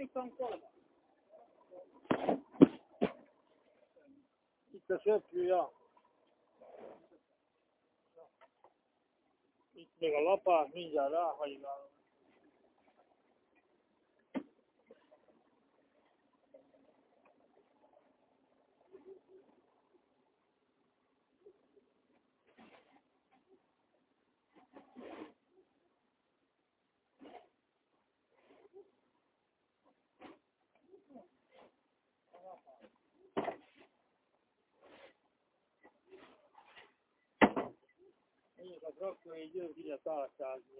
mit tankolva? Itt a söpjű, ja. Itt még a lapát, mindjárt ráhajgálom. Én a traktor egy jön ide társázni.